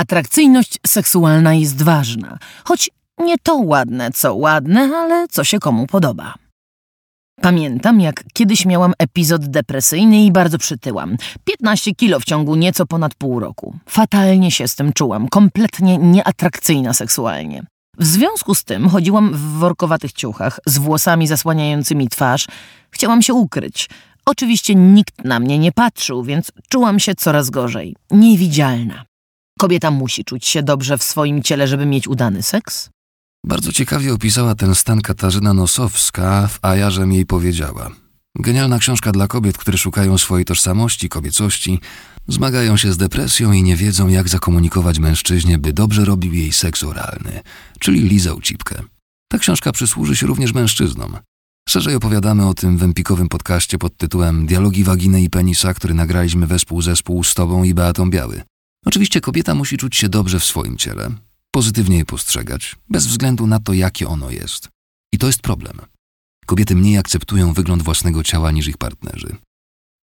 Atrakcyjność seksualna jest ważna, choć nie to ładne, co ładne, ale co się komu podoba. Pamiętam, jak kiedyś miałam epizod depresyjny i bardzo przytyłam. 15 kilo w ciągu nieco ponad pół roku. Fatalnie się z tym czułam, kompletnie nieatrakcyjna seksualnie. W związku z tym chodziłam w workowatych ciuchach, z włosami zasłaniającymi twarz. Chciałam się ukryć. Oczywiście nikt na mnie nie patrzył, więc czułam się coraz gorzej. Niewidzialna. Kobieta musi czuć się dobrze w swoim ciele, żeby mieć udany seks? Bardzo ciekawie opisała ten stan Katarzyna Nosowska, w A ja, żem jej powiedziała. Genialna książka dla kobiet, które szukają swojej tożsamości, kobiecości, zmagają się z depresją i nie wiedzą, jak zakomunikować mężczyźnie, by dobrze robił jej seks oralny, czyli lizał cipkę. Ta książka przysłuży się również mężczyznom. Szerzej opowiadamy o tym w empikowym podcaście pod tytułem Dialogi waginy i penisa, który nagraliśmy wespół zespół z Tobą i Beatą Biały. Oczywiście kobieta musi czuć się dobrze w swoim ciele, pozytywnie je postrzegać, bez względu na to, jakie ono jest. I to jest problem. Kobiety mniej akceptują wygląd własnego ciała niż ich partnerzy.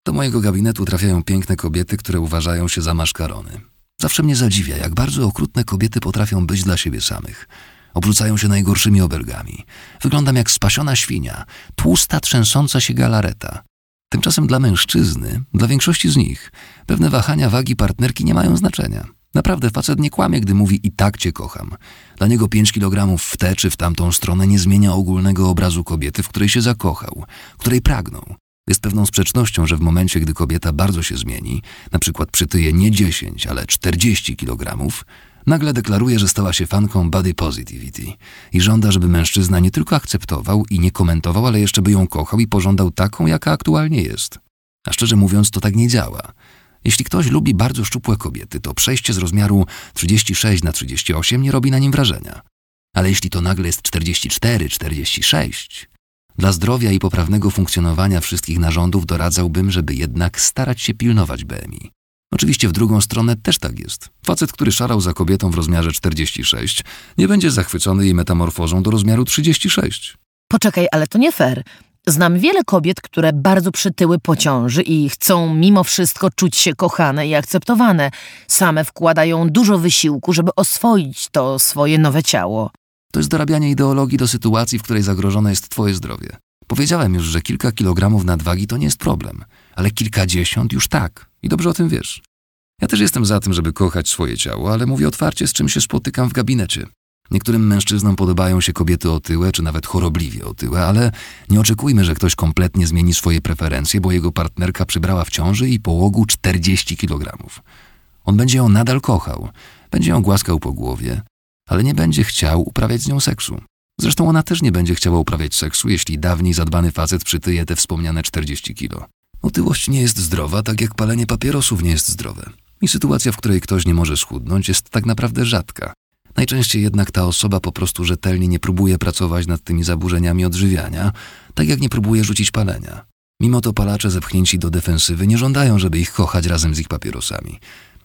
Do mojego gabinetu trafiają piękne kobiety, które uważają się za maszkarony. Zawsze mnie zadziwia, jak bardzo okrutne kobiety potrafią być dla siebie samych. Obrzucają się najgorszymi obelgami. Wyglądam jak spasiona świnia, tłusta, trzęsąca się galareta. Tymczasem dla mężczyzny, dla większości z nich, pewne wahania wagi partnerki nie mają znaczenia. Naprawdę facet nie kłamie, gdy mówi i tak cię kocham. Dla niego pięć kilogramów w tę czy w tamtą stronę nie zmienia ogólnego obrazu kobiety, w której się zakochał, której pragnął. Jest pewną sprzecznością, że w momencie, gdy kobieta bardzo się zmieni, na przykład przytyje nie 10, ale 40 kilogramów, nagle deklaruje, że stała się fanką body positivity i żąda, żeby mężczyzna nie tylko akceptował i nie komentował, ale jeszcze by ją kochał i pożądał taką, jaka aktualnie jest. A szczerze mówiąc, to tak nie działa. Jeśli ktoś lubi bardzo szczupłe kobiety, to przejście z rozmiaru 36 na 38 nie robi na nim wrażenia. Ale jeśli to nagle jest 44, 46, dla zdrowia i poprawnego funkcjonowania wszystkich narządów doradzałbym, żeby jednak starać się pilnować BMI. Oczywiście w drugą stronę też tak jest. Facet, który szarał za kobietą w rozmiarze 46, nie będzie zachwycony jej metamorfozą do rozmiaru 36. Poczekaj, ale to nie fair. Znam wiele kobiet, które bardzo przytyły po ciąży i chcą mimo wszystko czuć się kochane i akceptowane. Same wkładają dużo wysiłku, żeby oswoić to swoje nowe ciało. To jest dorabianie ideologii do sytuacji, w której zagrożone jest twoje zdrowie. Powiedziałem już, że kilka kilogramów nadwagi to nie jest problem, ale kilkadziesiąt już tak. I dobrze o tym wiesz. Ja też jestem za tym, żeby kochać swoje ciało, ale mówię otwarcie, z czym się spotykam w gabinecie. Niektórym mężczyznom podobają się kobiety otyłe, czy nawet chorobliwie otyłe, ale nie oczekujmy, że ktoś kompletnie zmieni swoje preferencje, bo jego partnerka przybrała w ciąży i połogu 40 kg. On będzie ją nadal kochał, będzie ją głaskał po głowie, ale nie będzie chciał uprawiać z nią seksu. Zresztą ona też nie będzie chciała uprawiać seksu, jeśli dawniej zadbany facet przytyje te wspomniane 40 kilo. Otyłość nie jest zdrowa, tak jak palenie papierosów nie jest zdrowe. I sytuacja, w której ktoś nie może schudnąć, jest tak naprawdę rzadka. Najczęściej jednak ta osoba po prostu rzetelnie nie próbuje pracować nad tymi zaburzeniami odżywiania, tak jak nie próbuje rzucić palenia. Mimo to palacze zepchnięci do defensywy nie żądają, żeby ich kochać razem z ich papierosami.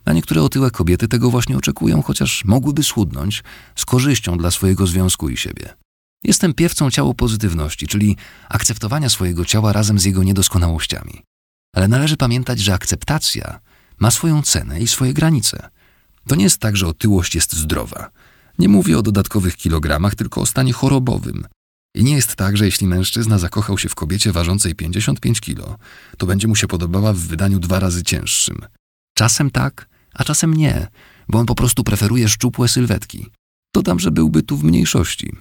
A niektóre otyłe kobiety tego właśnie oczekują, chociaż mogłyby schudnąć z korzyścią dla swojego związku i siebie. Jestem piewcą ciało pozytywności, czyli akceptowania swojego ciała razem z jego niedoskonałościami. Ale należy pamiętać, że akceptacja ma swoją cenę i swoje granice. To nie jest tak, że otyłość jest zdrowa. Nie mówię o dodatkowych kilogramach, tylko o stanie chorobowym. I nie jest tak, że jeśli mężczyzna zakochał się w kobiecie ważącej 55 kilo, to będzie mu się podobała w wydaniu dwa razy cięższym. Czasem tak, a czasem nie, bo on po prostu preferuje szczupłe sylwetki. Dodam, że byłby tu w mniejszości.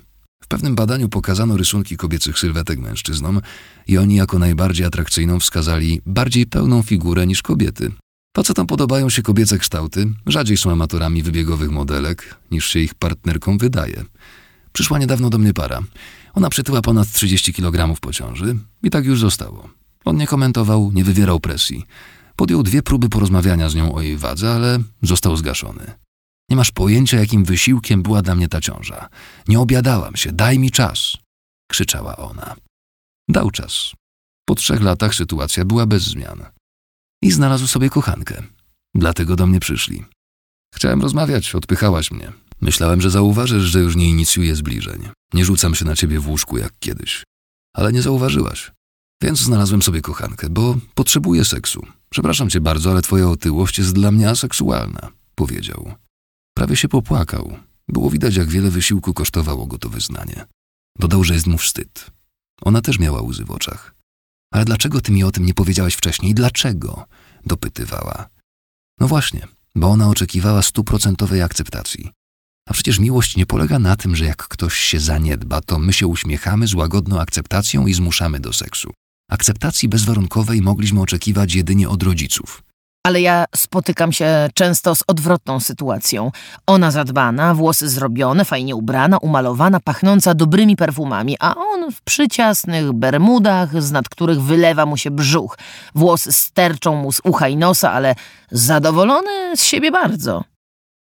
W pewnym badaniu pokazano rysunki kobiecych sylwetek mężczyznom i oni jako najbardziej atrakcyjną wskazali bardziej pełną figurę niż kobiety. Facetom podobają się kobiece kształty, rzadziej są amatorami wybiegowych modelek, niż się ich partnerkom wydaje. Przyszła niedawno do mnie para. Ona przytyła ponad 30 kg po ciąży i tak już zostało. On nie komentował, nie wywierał presji. Podjął dwie próby porozmawiania z nią o jej wadze, ale został zgaszony. Nie masz pojęcia, jakim wysiłkiem była dla mnie ta ciąża. Nie obiadałam się, daj mi czas, krzyczała ona. Dał czas. Po trzech latach sytuacja była bez zmian. I znalazł sobie kochankę. Dlatego do mnie przyszli. Chciałem rozmawiać, odpychałaś mnie. Myślałem, że zauważysz, że już nie inicjuję zbliżeń. Nie rzucam się na ciebie w łóżku jak kiedyś. Ale nie zauważyłaś. Więc znalazłem sobie kochankę, bo potrzebuję seksu. Przepraszam cię bardzo, ale twoja otyłość jest dla mnie aseksualna, powiedział. Prawie się popłakał. Było widać, jak wiele wysiłku kosztowało go to wyznanie. Dodał, że jest mu wstyd. Ona też miała łzy w oczach. Ale dlaczego ty mi o tym nie powiedziałeś wcześniej? Dlaczego? dopytywała. No właśnie, bo ona oczekiwała stuprocentowej akceptacji. A przecież miłość nie polega na tym, że jak ktoś się zaniedba, to my się uśmiechamy z łagodną akceptacją i zmuszamy do seksu. Akceptacji bezwarunkowej mogliśmy oczekiwać jedynie od rodziców. Ale ja spotykam się często z odwrotną sytuacją. Ona zadbana, włosy zrobione, fajnie ubrana, umalowana, pachnąca dobrymi perfumami, a on w przyciasnych bermudach, z nad których wylewa mu się brzuch. Włosy sterczą mu z ucha i nosa, ale zadowolony z siebie bardzo.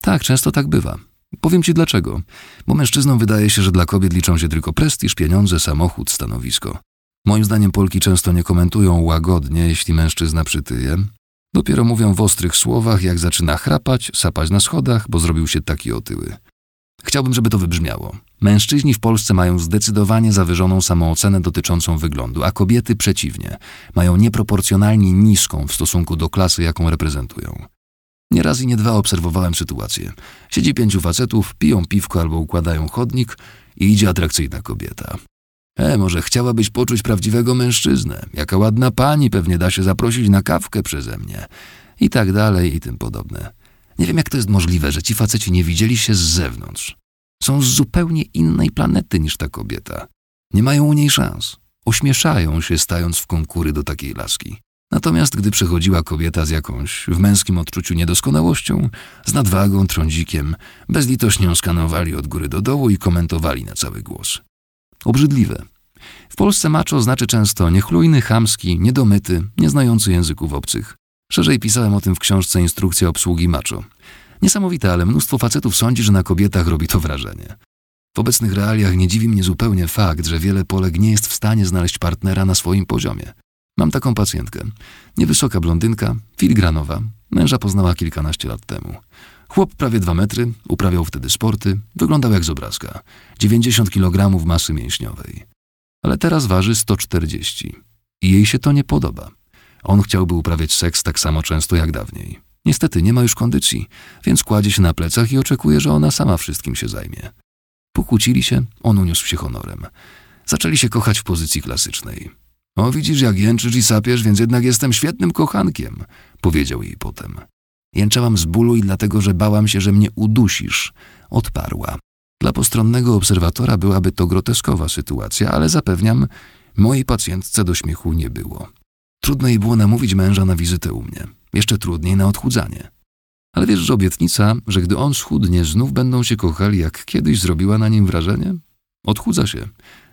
Tak, często tak bywa. Powiem ci dlaczego. Bo mężczyznom wydaje się, że dla kobiet liczą się tylko prestiż, pieniądze, samochód, stanowisko. Moim zdaniem Polki często nie komentują łagodnie, jeśli mężczyzna przytyje. Dopiero mówią w ostrych słowach, jak zaczyna chrapać, sapać na schodach, bo zrobił się taki otyły. Chciałbym, żeby to wybrzmiało. Mężczyźni w Polsce mają zdecydowanie zawyżoną samoocenę dotyczącą wyglądu, a kobiety przeciwnie, mają nieproporcjonalnie niską w stosunku do klasy, jaką reprezentują. Nie raz i nie dwa obserwowałem sytuację. Siedzi pięciu facetów, piją piwko albo układają chodnik i idzie atrakcyjna kobieta. E, może chciałabyś poczuć prawdziwego mężczyznę. Jaka ładna pani, pewnie da się zaprosić na kawkę przeze mnie. I tak dalej, i tym podobne. Nie wiem, jak to jest możliwe, że ci faceci nie widzieli się z zewnątrz. Są z zupełnie innej planety niż ta kobieta. Nie mają u niej szans. Ośmieszają się, stając w konkury do takiej laski. Natomiast gdy przechodziła kobieta z jakąś w męskim odczuciu niedoskonałością, z nadwagą, trądzikiem, bezlitośnie skanowali od góry do dołu i komentowali na cały głos. Obrzydliwe. W Polsce macho znaczy często niechlujny, chamski, niedomyty, nieznający języków obcych. Szerzej pisałem o tym w książce Instrukcja obsługi macho. Niesamowite, ale mnóstwo facetów sądzi, że na kobietach robi to wrażenie. W obecnych realiach nie dziwi mnie zupełnie fakt, że wiele Polek nie jest w stanie znaleźć partnera na swoim poziomie. Mam taką pacjentkę. Niewysoka blondynka, filigranowa. Męża poznała kilkanaście lat temu. Chłop prawie dwa metry, uprawiał wtedy sporty, wyglądał jak z obrazka. 90 kg masy mięśniowej. Ale teraz waży 140. I jej się to nie podoba. On chciałby uprawiać seks tak samo często jak dawniej. Niestety nie ma już kondycji, więc kładzie się na plecach i oczekuje, że ona sama wszystkim się zajmie. Pokłócili się, on uniósł się honorem. Zaczęli się kochać w pozycji klasycznej. O, widzisz, jak jęczysz i sapiesz, więc jednak jestem świetnym kochankiem, powiedział jej potem. Jęczałam z bólu i dlatego, że bałam się, że mnie udusisz, odparła. Dla postronnego obserwatora byłaby to groteskowa sytuacja, ale zapewniam, mojej pacjentce do śmiechu nie było. Trudno jej było namówić męża na wizytę u mnie. Jeszcze trudniej na odchudzanie. Ale wiesz, że obietnica, że gdy on schudnie, znów będą się kochali, jak kiedyś zrobiła na nim wrażenie? Odchudza się,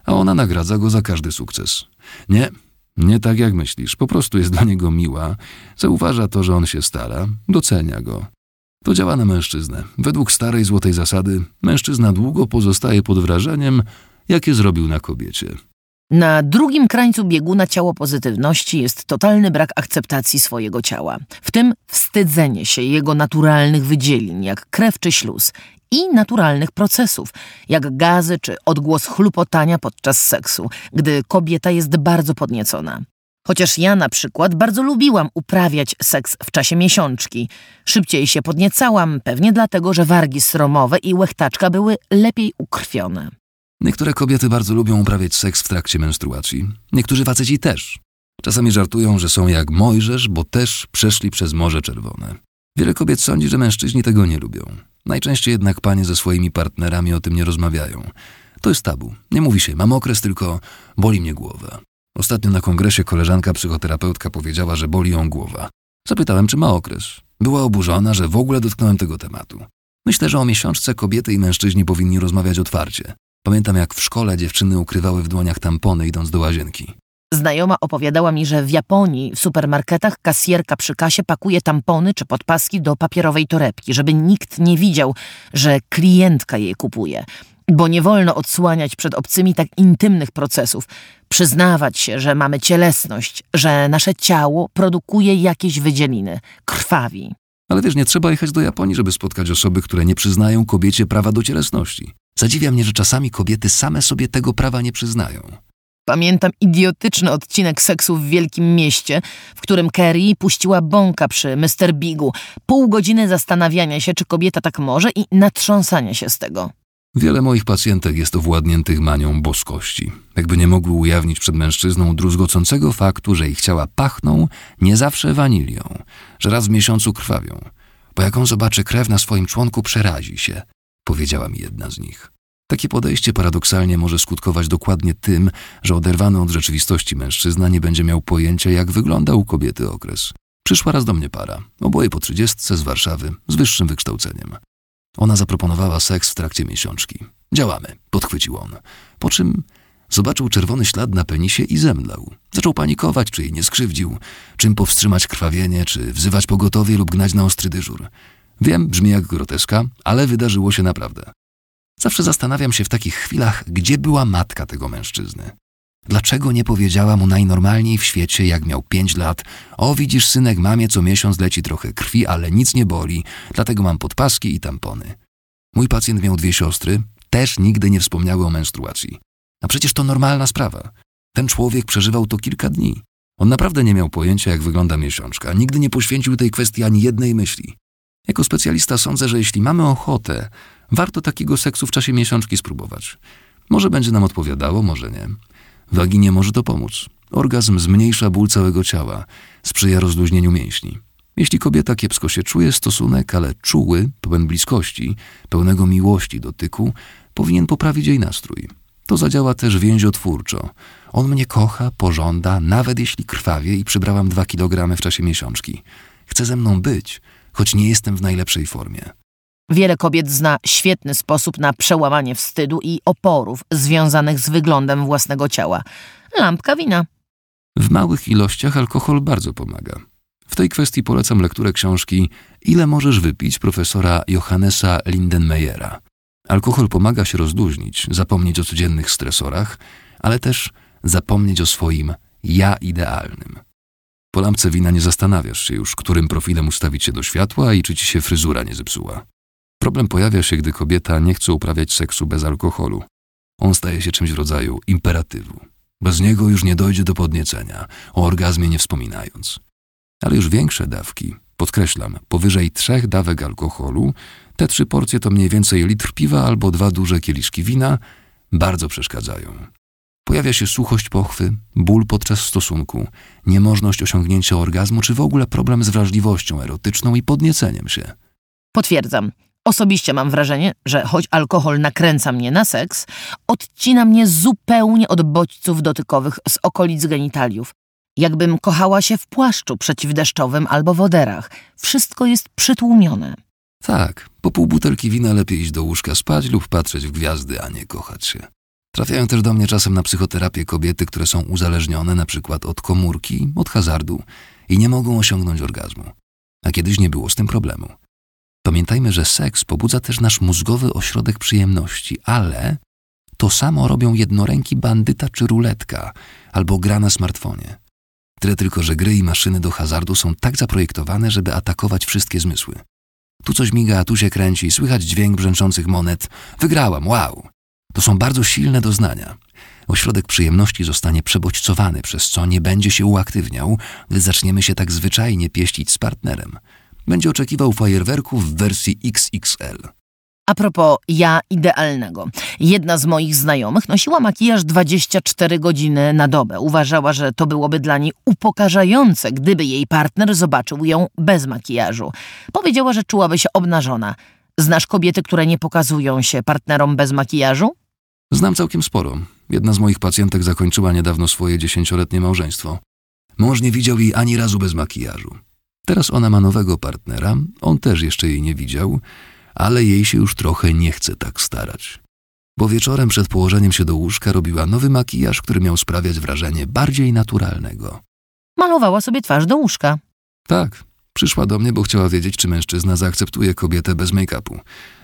a ona nagradza go za każdy sukces. Nie, nie tak jak myślisz. Po prostu jest dla niego miła, zauważa to, że on się stara, docenia go. To działa na mężczyznę. Według starej złotej zasady, mężczyzna długo pozostaje pod wrażeniem, jakie zrobił na kobiecie. Na drugim krańcu bieguna ciało pozytywności jest totalny brak akceptacji swojego ciała, w tym wstydzenie się jego naturalnych wydzielin, jak krew czy śluz, i naturalnych procesów, jak gazy czy odgłos chlupotania podczas seksu, gdy kobieta jest bardzo podniecona. Chociaż ja na przykład bardzo lubiłam uprawiać seks w czasie miesiączki. Szybciej się podniecałam, pewnie dlatego, że wargi sromowe i łechtaczka były lepiej ukrwione. Niektóre kobiety bardzo lubią uprawiać seks w trakcie menstruacji. Niektórzy faceci też. Czasami żartują, że są jak Mojżesz, bo też przeszli przez Morze Czerwone. Wiele kobiet sądzi, że mężczyźni tego nie lubią. Najczęściej jednak panie ze swoimi partnerami o tym nie rozmawiają. To jest tabu. Nie mówi się, mam okres, tylko boli mnie głowa. Ostatnio na kongresie koleżanka psychoterapeutka powiedziała, że boli ją głowa. Zapytałem, czy ma okres. Była oburzona, że w ogóle dotknąłem tego tematu. Myślę, że o miesiączce kobiety i mężczyźni powinni rozmawiać otwarcie. Pamiętam, jak w szkole dziewczyny ukrywały w dłoniach tampony, idąc do łazienki. Znajoma opowiadała mi, że w Japonii w supermarketach kasjerka przy kasie pakuje tampony czy podpaski do papierowej torebki, żeby nikt nie widział, że klientka je kupuje. Bo nie wolno odsłaniać przed obcymi tak intymnych procesów, przyznawać się, że mamy cielesność, że nasze ciało produkuje jakieś wydzieliny, krwawi. Ale wiesz, nie trzeba jechać do Japonii, żeby spotkać osoby, które nie przyznają kobiecie prawa do cielesności. Zadziwia mnie, że czasami kobiety same sobie tego prawa nie przyznają. Pamiętam idiotyczny odcinek seksu w wielkim mieście, w którym Kerry puściła bąka przy Mr. Bigu. Pół godziny zastanawiania się, czy kobieta tak może i natrząsania się z tego. Wiele moich pacjentek jest owładniętych manią boskości, jakby nie mogły ujawnić przed mężczyzną druzgocącego faktu, że ich ciała pachną nie zawsze wanilią, że raz w miesiącu krwawią, bo jak on zobaczy krew na swoim członku, przerazi się, powiedziała mi jedna z nich. Takie podejście paradoksalnie może skutkować dokładnie tym, że oderwany od rzeczywistości mężczyzna nie będzie miał pojęcia, jak wygląda u kobiety okres. Przyszła raz do mnie para, oboje po trzydziestce z Warszawy, z wyższym wykształceniem. Ona zaproponowała seks w trakcie miesiączki. Działamy, podchwycił on. Po czym zobaczył czerwony ślad na penisie i zemdlał. Zaczął panikować, czy jej nie skrzywdził, czym powstrzymać krwawienie, czy wzywać pogotowie lub gnać na ostry dyżur. Wiem, brzmi jak groteska, ale wydarzyło się naprawdę. Zawsze zastanawiam się w takich chwilach, gdzie była matka tego mężczyzny. Dlaczego nie powiedziała mu najnormalniej w świecie, jak miał pięć lat? O, widzisz, synek, mamie co miesiąc leci trochę krwi, ale nic nie boli, dlatego mam podpaski i tampony. Mój pacjent miał dwie siostry, też nigdy nie wspomniały o menstruacji. A przecież to normalna sprawa. Ten człowiek przeżywał to kilka dni. On naprawdę nie miał pojęcia, jak wygląda miesiączka. Nigdy nie poświęcił tej kwestii ani jednej myśli. Jako specjalista sądzę, że jeśli mamy ochotę, warto takiego seksu w czasie miesiączki spróbować. Może będzie nam odpowiadało, może nie. Waginie może to pomóc. Orgazm zmniejsza ból całego ciała, sprzyja rozluźnieniu mięśni. Jeśli kobieta kiepsko się czuje, stosunek, ale czuły, pełen bliskości, pełnego miłości, dotyku, powinien poprawić jej nastrój. To zadziała też więziotwórczo. On mnie kocha, pożąda, nawet jeśli krwawie i przybrałam dwa kilogramy w czasie miesiączki. Chce ze mną być, choć nie jestem w najlepszej formie. Wiele kobiet zna świetny sposób na przełamanie wstydu i oporów związanych z wyglądem własnego ciała. Lampka wina. W małych ilościach alkohol bardzo pomaga. W tej kwestii polecam lekturę książki Ile możesz wypić profesora Johannesa Lindenmeyera. Alkohol pomaga się rozluźnić, zapomnieć o codziennych stresorach, ale też zapomnieć o swoim ja idealnym. Po lampce wina nie zastanawiasz się już, którym profilem ustawić się do światła i czy ci się fryzura nie zepsuła. Problem pojawia się, gdy kobieta nie chce uprawiać seksu bez alkoholu. On staje się czymś w rodzaju imperatywu. Bez niego już nie dojdzie do podniecenia, o orgazmie nie wspominając. Ale już większe dawki, podkreślam, powyżej trzech dawek alkoholu, te trzy porcje to mniej więcej litr piwa albo dwa duże kieliszki wina, bardzo przeszkadzają. Pojawia się suchość pochwy, ból podczas stosunku, niemożność osiągnięcia orgazmu, czy w ogóle problem z wrażliwością erotyczną i podnieceniem się. Potwierdzam. Osobiście mam wrażenie, że choć alkohol nakręca mnie na seks, odcina mnie zupełnie od bodźców dotykowych z okolic genitaliów. Jakbym kochała się w płaszczu przeciwdeszczowym albo woderach. Wszystko jest przytłumione. Tak, po pół butelki wina lepiej iść do łóżka spać lub patrzeć w gwiazdy, a nie kochać się. Trafiają też do mnie czasem na psychoterapię kobiety, które są uzależnione na przykład od komórki, od hazardu i nie mogą osiągnąć orgazmu. A kiedyś nie było z tym problemu. Pamiętajmy, że seks pobudza też nasz mózgowy ośrodek przyjemności, ale to samo robią jednoręki bandyta czy ruletka albo gra na smartfonie. Tyle tylko, że gry i maszyny do hazardu są tak zaprojektowane, żeby atakować wszystkie zmysły. Tu coś miga, tu się kręci, słychać dźwięk brzęczących monet. Wygrałam, wow! To są bardzo silne doznania. Ośrodek przyjemności zostanie przebodźcowany, przez co nie będzie się uaktywniał, gdy zaczniemy się tak zwyczajnie pieścić z partnerem. Będzie oczekiwał fajerwerków w wersji XXL. A propos ja idealnego. Jedna z moich znajomych nosiła makijaż 24 godziny na dobę. Uważała, że to byłoby dla niej upokarzające, gdyby jej partner zobaczył ją bez makijażu. Powiedziała, że czułaby się obnażona. Znasz kobiety, które nie pokazują się partnerom bez makijażu? Znam całkiem sporo. Jedna z moich pacjentek zakończyła niedawno swoje dziesięcioletnie małżeństwo. Mąż nie widział jej ani razu bez makijażu. Teraz ona ma nowego partnera, on też jeszcze jej nie widział, ale jej się już trochę nie chce tak starać. Bo wieczorem przed położeniem się do łóżka robiła nowy makijaż, który miał sprawiać wrażenie bardziej naturalnego. Malowała sobie twarz do łóżka. Tak, przyszła do mnie, bo chciała wiedzieć, czy mężczyzna zaakceptuje kobietę bez make-upu.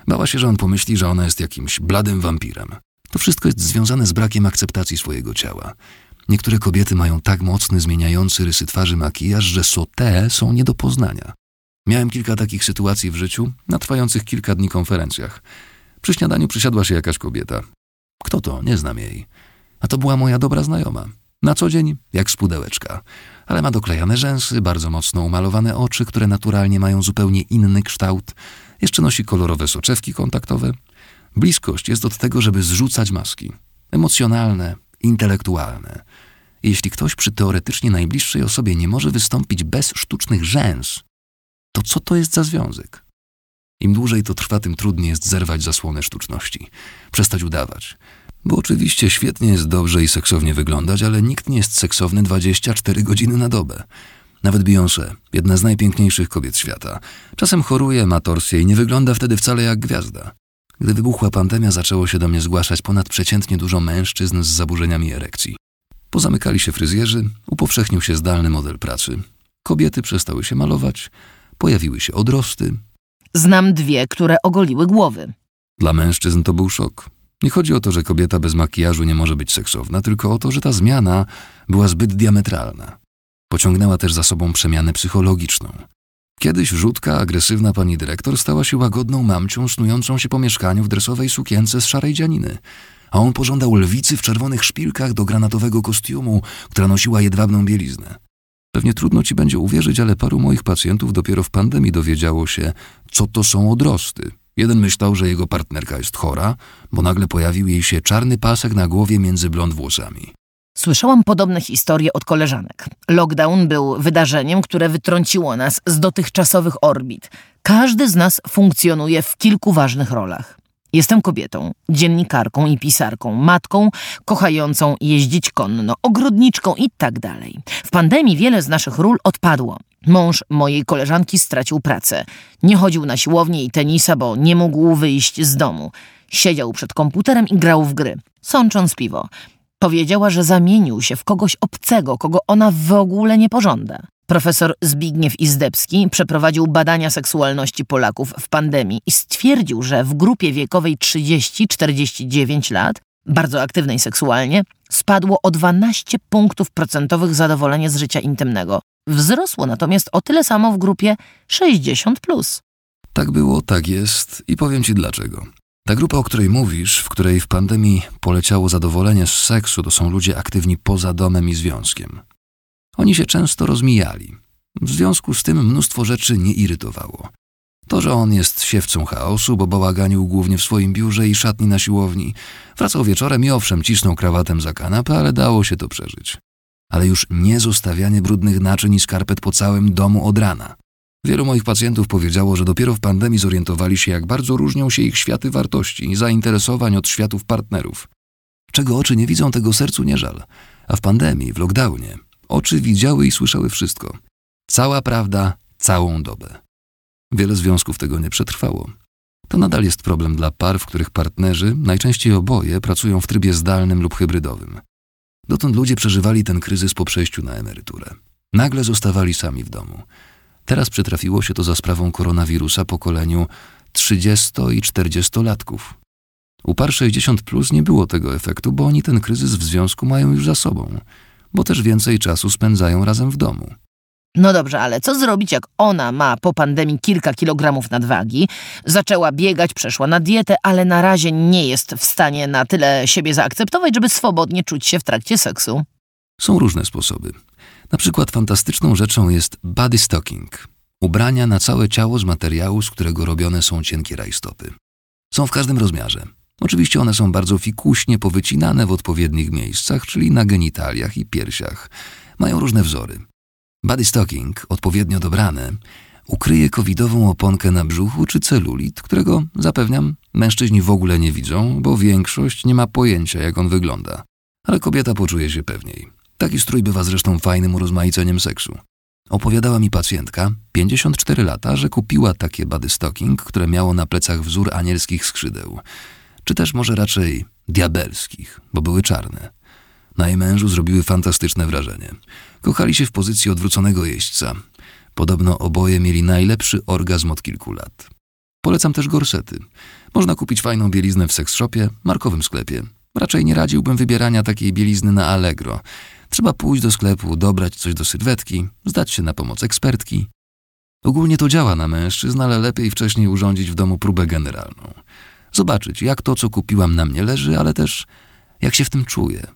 Bała się, że on pomyśli, że ona jest jakimś bladym wampirem. To wszystko jest związane z brakiem akceptacji swojego ciała. Niektóre kobiety mają tak mocny, zmieniający rysy twarzy makijaż, że sote są nie do poznania. Miałem kilka takich sytuacji w życiu na trwających kilka dni konferencjach. Przy śniadaniu przysiadła się jakaś kobieta. Kto to? Nie znam jej. A to była moja dobra znajoma. Na co dzień jak z pudełeczka, ale ma doklejane rzęsy, bardzo mocno umalowane oczy, które naturalnie mają zupełnie inny kształt. Jeszcze nosi kolorowe soczewki kontaktowe. Bliskość jest od tego, żeby zrzucać maski. Emocjonalne, intelektualne. Jeśli ktoś przy teoretycznie najbliższej osobie nie może wystąpić bez sztucznych rzęs, to co to jest za związek? Im dłużej to trwa, tym trudniej jest zerwać zasłonę sztuczności, przestać udawać. Bo oczywiście świetnie jest dobrze i seksownie wyglądać, ale nikt nie jest seksowny 24 godziny na dobę. Nawet Beyoncé, jedna z najpiękniejszych kobiet świata, czasem choruje, ma torsję i nie wygląda wtedy wcale jak gwiazda. Gdy wybuchła pandemia, zaczęło się do mnie zgłaszać ponadprzeciętnie dużo mężczyzn z zaburzeniami erekcji. Pozamykali się fryzjerzy, upowszechnił się zdalny model pracy. Kobiety przestały się malować, pojawiły się odrosty. Znam dwie, które ogoliły głowy. Dla mężczyzn to był szok. Nie chodzi o to, że kobieta bez makijażu nie może być seksowna, tylko o to, że ta zmiana była zbyt diametralna. Pociągnęła też za sobą przemianę psychologiczną. Kiedyś rzutka, agresywna pani dyrektor stała się łagodną mamcią snującą się po mieszkaniu w dresowej sukience z szarej dzianiny, a on pożądał lwicy w czerwonych szpilkach do granatowego kostiumu, która nosiła jedwabną bieliznę. Pewnie trudno ci będzie uwierzyć, ale paru moich pacjentów dopiero w pandemii dowiedziało się, co to są odrosty. Jeden myślał, że jego partnerka jest chora, bo nagle pojawił jej się czarny pasek na głowie między blond włosami. Słyszałam podobne historie od koleżanek. Lockdown był wydarzeniem, które wytrąciło nas z dotychczasowych orbit. Każdy z nas funkcjonuje w kilku ważnych rolach. Jestem kobietą, dziennikarką i pisarką, matką, kochającą jeździć konno, ogrodniczką i tak dalej. W pandemii wiele z naszych ról odpadło. Mąż mojej koleżanki stracił pracę. Nie chodził na siłownię i tenisa, bo nie mógł wyjść z domu. Siedział przed komputerem i grał w gry, sącząc piwo. Powiedziała, że zamienił się w kogoś obcego, kogo ona w ogóle nie pożąda. Profesor Zbigniew Izdebski przeprowadził badania seksualności Polaków w pandemii i stwierdził, że w grupie wiekowej 30-49 lat, bardzo aktywnej seksualnie, spadło o 12 punktów procentowych zadowolenie z życia intymnego. Wzrosło natomiast o tyle samo w grupie 60. Plus. Tak było, tak jest i powiem ci dlaczego. Ta grupa, o której mówisz, w której w pandemii poleciało zadowolenie z seksu, to są ludzie aktywni poza domem i związkiem. Oni się często rozmijali. W związku z tym mnóstwo rzeczy nie irytowało. To, że on jest siewcą chaosu, bo bałaganił głównie w swoim biurze i szatni na siłowni. Wracał wieczorem i owszem, cisnął krawatem za kanapę, ale dało się to przeżyć. Ale już nie zostawianie brudnych naczyń i skarpet po całym domu od rana. Wielu moich pacjentów powiedziało, że dopiero w pandemii zorientowali się, jak bardzo różnią się ich światy wartości i zainteresowań od światów partnerów. Czego oczy nie widzą, tego sercu nie żal. A w pandemii, w lockdownie, oczy widziały i słyszały wszystko. Cała prawda, całą dobę. Wiele związków tego nie przetrwało. To nadal jest problem dla par, w których partnerzy, najczęściej oboje, pracują w trybie zdalnym lub hybrydowym. Dotąd ludzie przeżywali ten kryzys po przejściu na emeryturę. Nagle zostawali sami w domu. Teraz przytrafiło się to za sprawą koronawirusa pokoleniu 30 i 40-latków. U par 60 plus nie było tego efektu, bo oni ten kryzys w związku mają już za sobą, bo też więcej czasu spędzają razem w domu. No dobrze, ale co zrobić, jak ona ma po pandemii kilka kilogramów nadwagi, zaczęła biegać, przeszła na dietę, ale na razie nie jest w stanie na tyle siebie zaakceptować, żeby swobodnie czuć się w trakcie seksu? Są różne sposoby. Na przykład fantastyczną rzeczą jest body stocking. Ubrania na całe ciało z materiału, z którego robione są cienkie rajstopy. Są w każdym rozmiarze. Oczywiście one są bardzo fikuśnie powycinane w odpowiednich miejscach, czyli na genitaliach i piersiach. Mają różne wzory. Body stocking, odpowiednio dobrane, ukryje covidową oponkę na brzuchu czy celulit, którego, zapewniam, mężczyźni w ogóle nie widzą, bo większość nie ma pojęcia, jak on wygląda. Ale kobieta poczuje się pewniej. Taki strój bywa zresztą fajnym urozmaiceniem seksu. Opowiadała mi pacjentka, 54 lata, że kupiła takie body stocking, które miało na plecach wzór anielskich skrzydeł. Czy też może raczej diabelskich, bo były czarne. Na jej mężu zrobiły fantastyczne wrażenie. Kochali się w pozycji odwróconego jeźdźca. Podobno oboje mieli najlepszy orgazm od kilku lat. Polecam też gorsety. Można kupić fajną bieliznę w seksshopie, markowym sklepie. Raczej nie radziłbym wybierania takiej bielizny na Allegro. Trzeba pójść do sklepu, dobrać coś do sylwetki, zdać się na pomoc ekspertki. Ogólnie to działa na mężczyzn, ale lepiej wcześniej urządzić w domu próbę generalną. Zobaczyć, jak to, co kupiłam, na mnie leży, ale też jak się w tym czuję.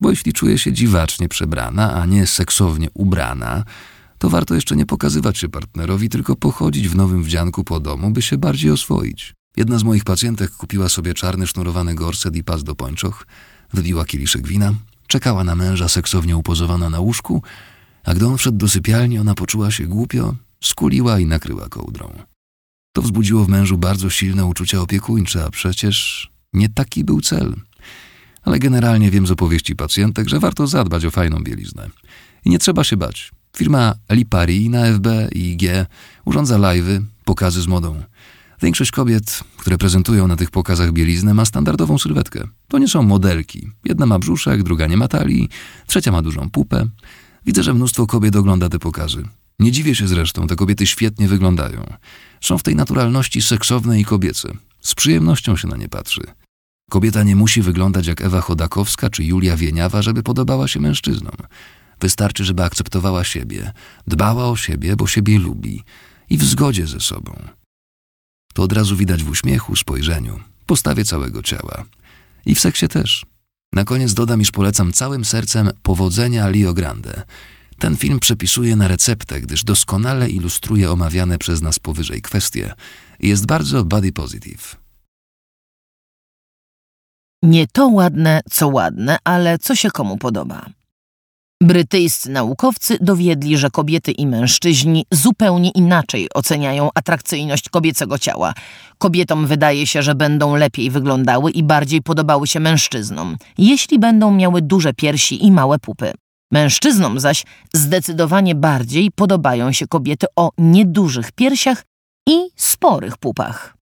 Bo jeśli czuje się dziwacznie przebrana, a nie seksownie ubrana, to warto jeszcze nie pokazywać się partnerowi, tylko pochodzić w nowym wdzianku po domu, by się bardziej oswoić. Jedna z moich pacjentek kupiła sobie czarny sznurowany gorset i pas do pończoch, wybiła kieliszek wina, czekała na męża seksownie upozowana na łóżku, a gdy on wszedł do sypialni, ona poczuła się głupio, skuliła i nakryła kołdrą. To wzbudziło w mężu bardzo silne uczucia opiekuńcze, a przecież nie taki był cel. Ale generalnie wiem z opowieści pacjentek, że warto zadbać o fajną bieliznę. I nie trzeba się bać. Firma Lipari na FB i IG urządza live'y, pokazy z modą. Większość kobiet, które prezentują na tych pokazach bieliznę, ma standardową sylwetkę. To nie są modelki. Jedna ma brzuszek, druga nie ma talii, trzecia ma dużą pupę. Widzę, że mnóstwo kobiet ogląda te pokazy. Nie dziwię się zresztą, te kobiety świetnie wyglądają. Są w tej naturalności seksowne i kobiece. Z przyjemnością się na nie patrzy. Kobieta nie musi wyglądać jak Ewa Chodakowska czy Julia Wieniawa, żeby podobała się mężczyznom. Wystarczy, żeby akceptowała siebie, dbała o siebie, bo siebie lubi i w zgodzie ze sobą. To od razu widać w uśmiechu, spojrzeniu, postawie całego ciała. I w seksie też. Na koniec dodam, iż polecam całym sercem Powodzenia Lio Grande. Ten film przepisuje na receptę, gdyż doskonale ilustruje omawiane przez nas powyżej kwestie jest bardzo body positive. Nie to ładne, co ładne, ale co się komu podoba. Brytyjscy naukowcy dowiedli, że kobiety i mężczyźni zupełnie inaczej oceniają atrakcyjność kobiecego ciała. Kobietom wydaje się, że będą lepiej wyglądały i bardziej podobały się mężczyznom, jeśli będą miały duże piersi i małe pupy. Mężczyznom zaś zdecydowanie bardziej podobają się kobiety o niedużych piersiach i sporych pupach.